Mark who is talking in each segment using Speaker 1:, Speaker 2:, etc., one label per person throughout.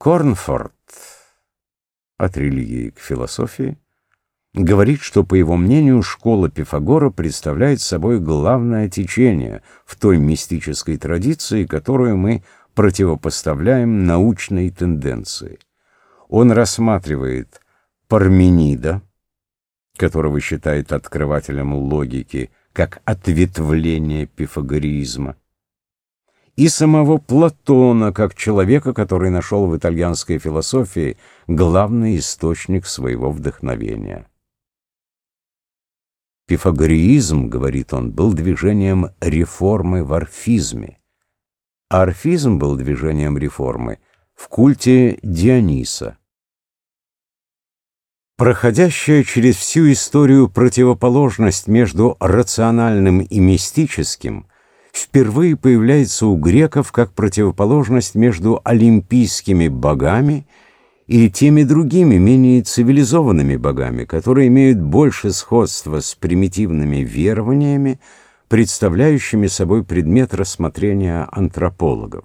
Speaker 1: Корнфорд от религии к философии говорит, что, по его мнению, школа Пифагора представляет собой главное течение в той мистической традиции, которую мы противопоставляем научной тенденции. Он рассматривает Парменида, которого считает открывателем логики, как ответвление пифагоризма, и самого Платона, как человека, который нашел в итальянской философии главный источник своего вдохновения. Пифагореизм, говорит он, был движением реформы в орфизме, а орфизм был движением реформы в культе Диониса. Проходящая через всю историю противоположность между рациональным и мистическим впервые появляется у греков как противоположность между олимпийскими богами и теми другими, менее цивилизованными богами, которые имеют больше сходства с примитивными верованиями, представляющими собой предмет рассмотрения антропологов.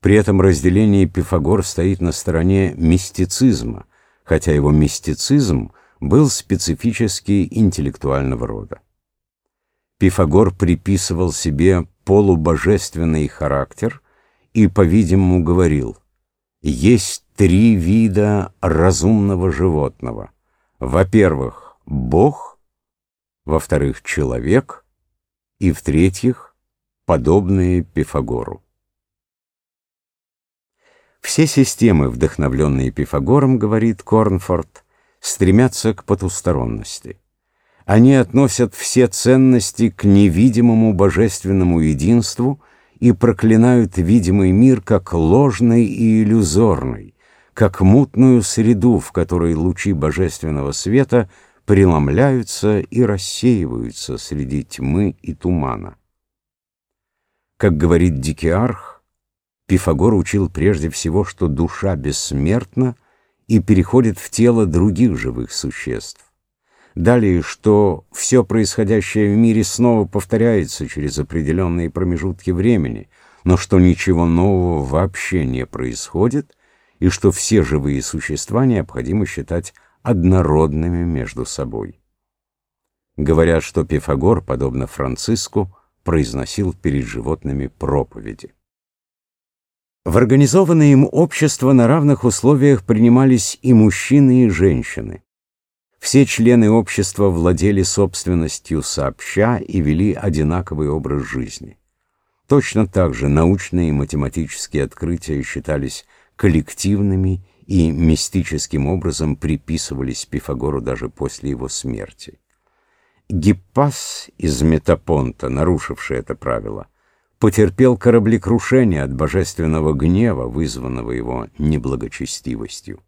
Speaker 1: При этом разделение Пифагор стоит на стороне мистицизма, хотя его мистицизм был специфически интеллектуального рода. Пифагор приписывал себе полубожественный характер и, по-видимому, говорил, есть три вида разумного животного. Во-первых, Бог, во-вторых, человек, и, в-третьих, подобные Пифагору. Все системы, вдохновленные Пифагором, говорит Корнфорд, стремятся к потусторонности. Они относят все ценности к невидимому божественному единству и проклинают видимый мир как ложный и иллюзорный, как мутную среду, в которой лучи божественного света преломляются и рассеиваются среди тьмы и тумана. Как говорит Дикиарх, Пифагор учил прежде всего, что душа бессмертна и переходит в тело других живых существ. Далее, что все происходящее в мире снова повторяется через определенные промежутки времени, но что ничего нового вообще не происходит, и что все живые существа необходимо считать однородными между собой. Говорят, что Пифагор, подобно Франциску, произносил перед животными проповеди. В организованное им общество на равных условиях принимались и мужчины, и женщины. Все члены общества владели собственностью сообща и вели одинаковый образ жизни. Точно так же научные и математические открытия считались коллективными и мистическим образом приписывались Пифагору даже после его смерти. Гиппас из Метапонта, нарушивший это правило, потерпел кораблекрушение от божественного гнева, вызванного его неблагочестивостью.